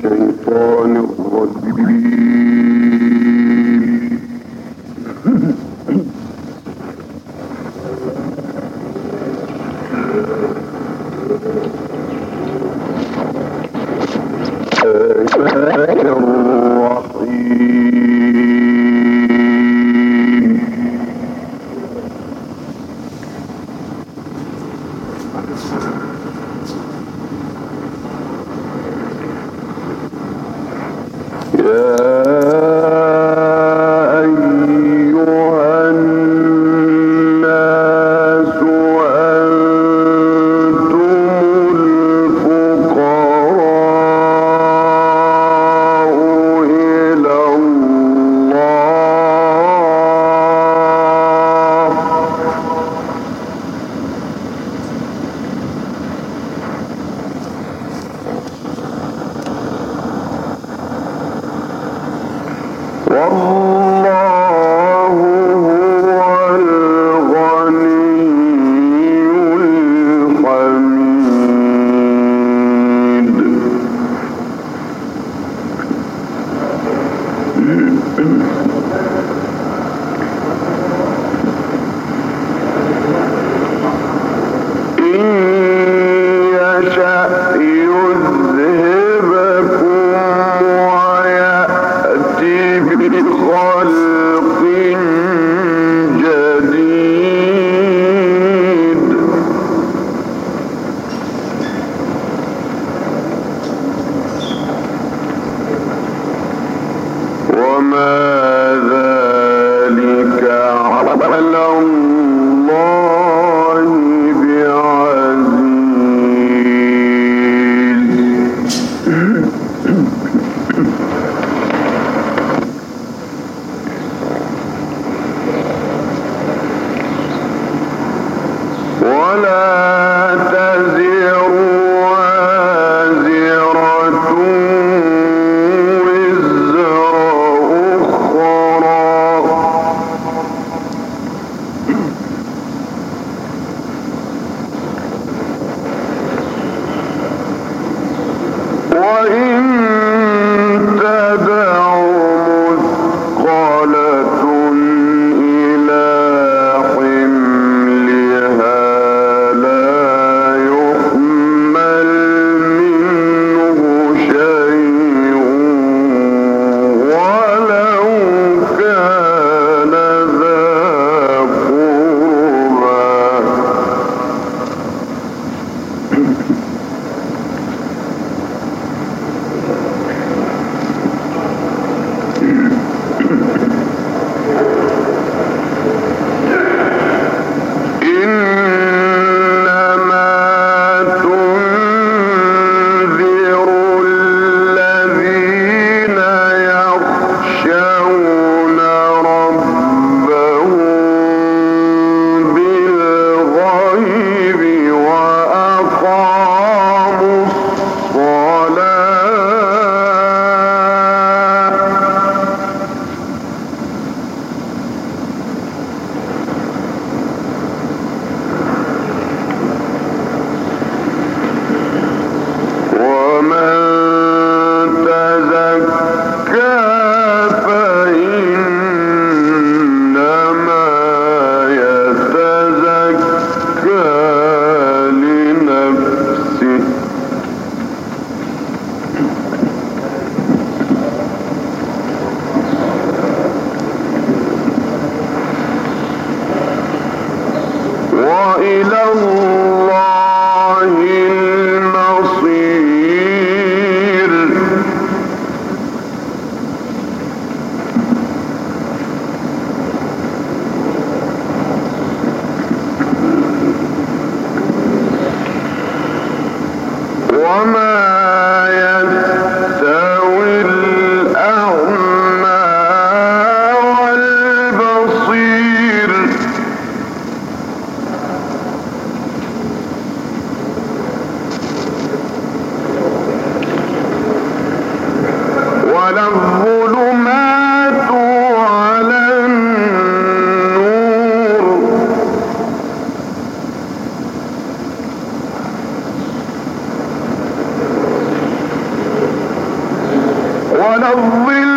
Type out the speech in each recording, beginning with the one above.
الشيطان الرجيم ولا الظل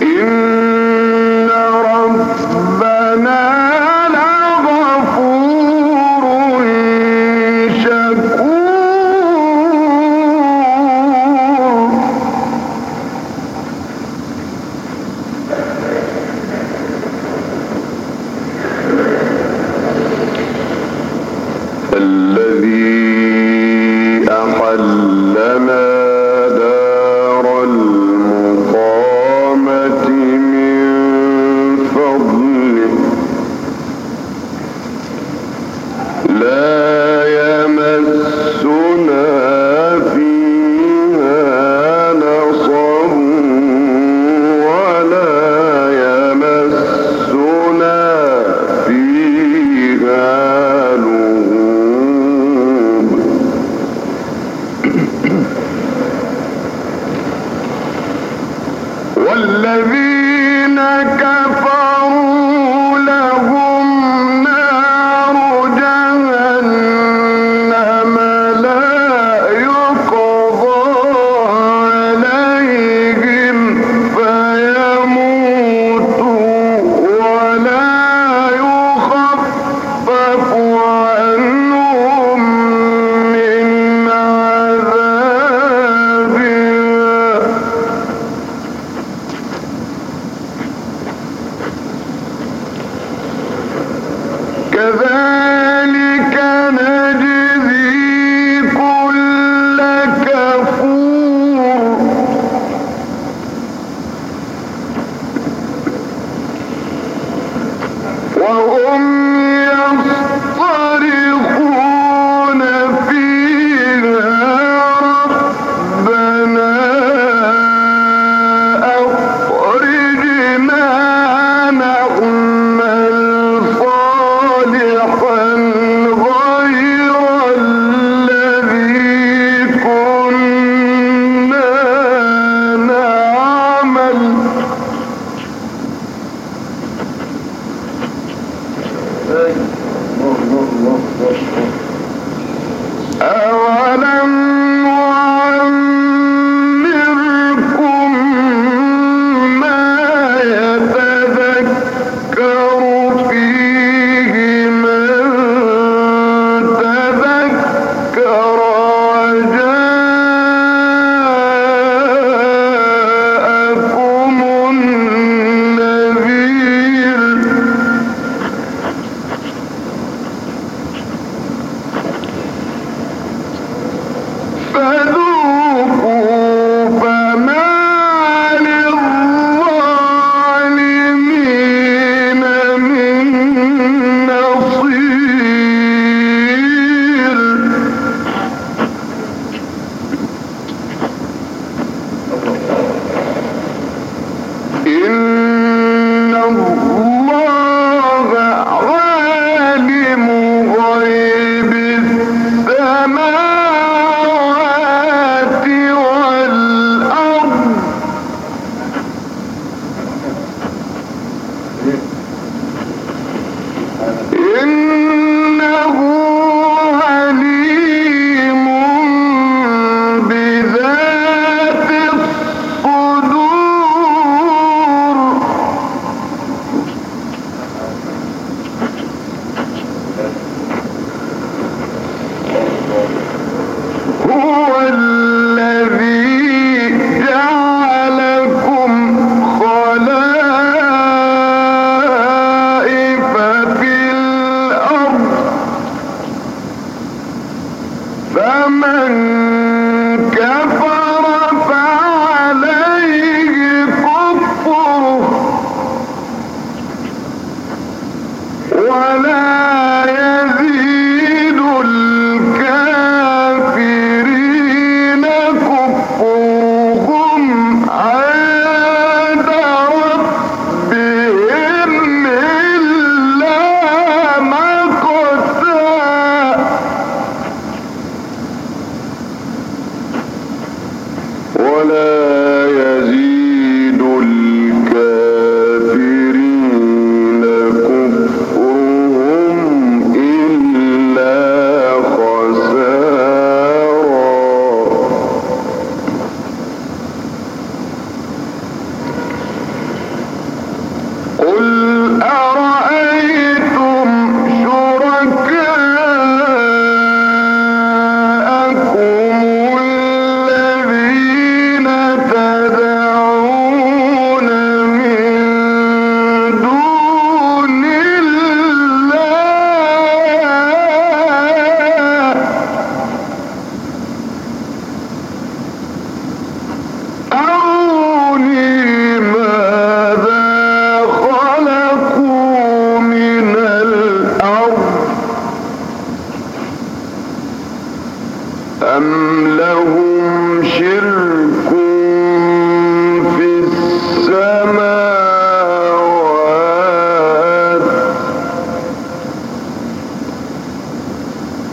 In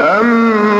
أم